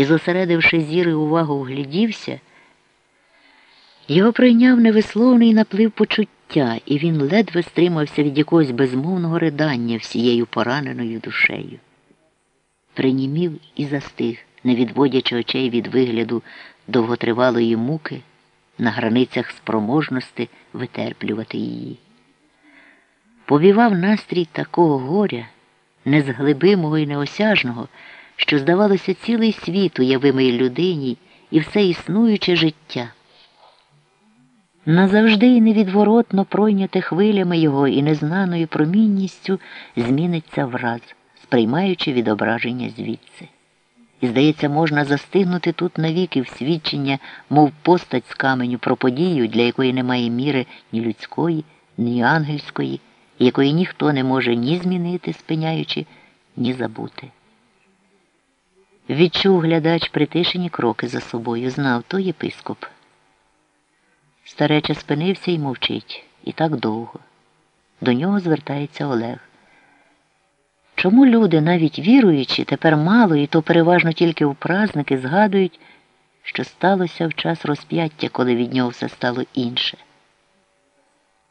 і, зосередивши зіри увагу, вглядівся, його прийняв невисловний наплив почуття, і він ледве стримався від якогось безмовного ридання всією пораненою душею. Принімів і застиг, не відводячи очей від вигляду довготривалої муки на границях спроможності витерплювати її. Повівав настрій такого горя, незглибимого і неосяжного, що, здавалося, цілий світ уявимий людині і все існуюче життя. Назавжди і невідворотно пройняте хвилями його і незнаною промінністю зміниться враз, сприймаючи відображення звідси. І, здається, можна застигнути тут навіки в свідчення, мов постать з каменю про подію, для якої немає міри ні людської, ні ангельської, якої ніхто не може ні змінити, спиняючи, ні забути. Відчув глядач притишені кроки за собою, знав то єпископ. Старече спинився і мовчить, і так довго. До нього звертається Олег. Чому люди, навіть віруючи, тепер мало, і то переважно тільки у праздники згадують, що сталося в час розп'яття, коли від нього все стало інше?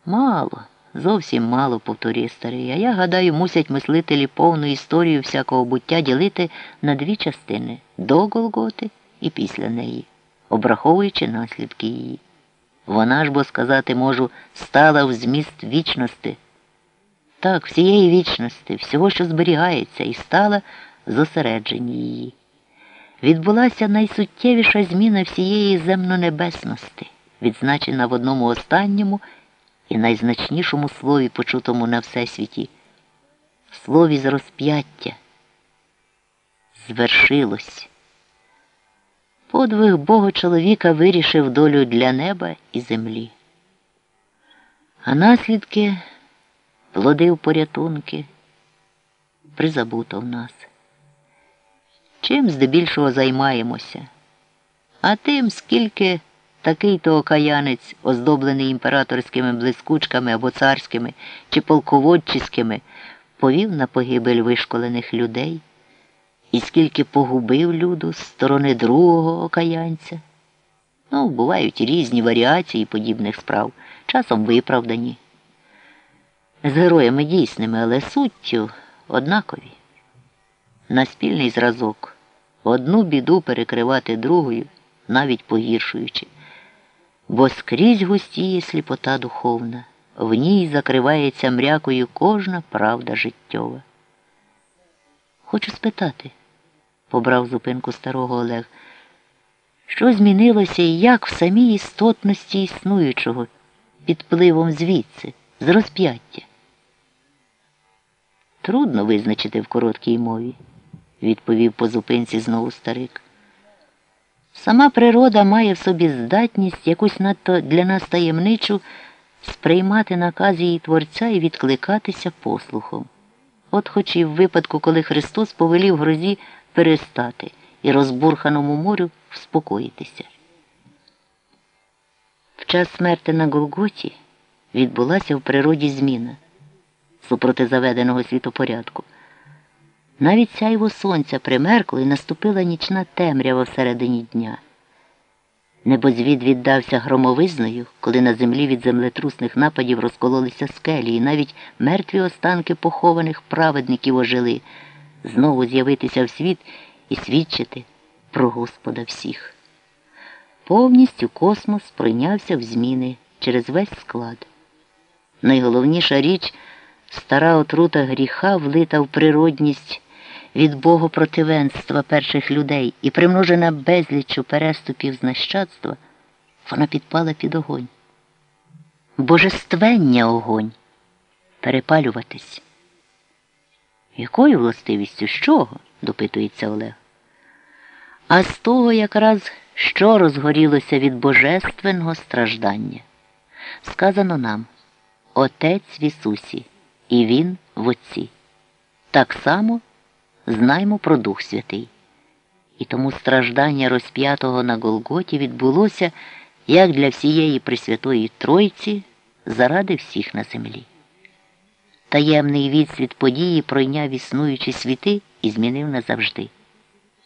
Мало, зовсім мало, повторює старий, а я гадаю, мусять мислителі повну історію всякого буття ділити на дві частини до Голготи і після неї, обраховуючи наслідки її. Вона ж, бо сказати можу, стала в зміст вічності. Так, всієї вічності, всього, що зберігається, і стала зосередження її. Відбулася найсуттєвіша зміна всієї земнонебесності, відзначена в одному останньому і найзначнішому слові, почутому на всесвіті, слові з розп'яття. Звершилось. Подвиг Бога чоловіка вирішив долю для неба і землі. А наслідки плодив порятунки призабуто в нас. Чим здебільшого займаємося? А тим, скільки такий то окаянець, оздоблений імператорськими блискучками або царськими чи полководчиськими, повів на погибель вишколених людей і скільки погубив люду з сторони другого окаянця. Ну, бувають різні варіації подібних справ, часом виправдані. З героями дійсними, але суттю однакові. На спільний зразок одну біду перекривати другою, навіть погіршуючи, бо скрізь густіє сліпота духовна, в ній закривається мрякою кожна правда життєва. Хочу спитати побрав зупинку старого Олег. Що змінилося і як в самій істотності існуючого під пливом звідси, з розп'яття? Трудно визначити в короткій мові, відповів по зупинці знову старик. Сама природа має в собі здатність якусь надто для нас таємничу сприймати наказ її Творця і відкликатися послухом. От хоч і в випадку, коли Христос повелів грозі перестати і розбурханому морю вспокоїтися. В час смерти на Голготі відбулася в природі зміна супроти заведеного світопорядку. Навіть сяйво сонця примеркло і наступила нічна темрява всередині дня. Небозвід віддався громовизною, коли на землі від землетрусних нападів розкололися скелі, і навіть мертві останки похованих праведників ожили знову з'явитися в світ і свідчити про Господа всіх. Повністю космос пройнявся в зміни через весь склад. Найголовніша річ стара отрута гріха влита в природність від богопротивенства перших людей і примножена безліччю переступів з нащадства, вона підпала під огонь. Божествення огонь перепалюватись. Якою властивістю? З чого? допитується Олег. А з того якраз що розгорілося від божественного страждання. Сказано нам Отець в Ісусі, і Він в Отці. Так само знаймо про Дух Святий. І тому страждання розп'ятого на Голготі відбулося як для всієї Пресвятої Тройці, заради всіх на землі. Таємний відсвіт події пройняв існуючі світи і змінив назавжди.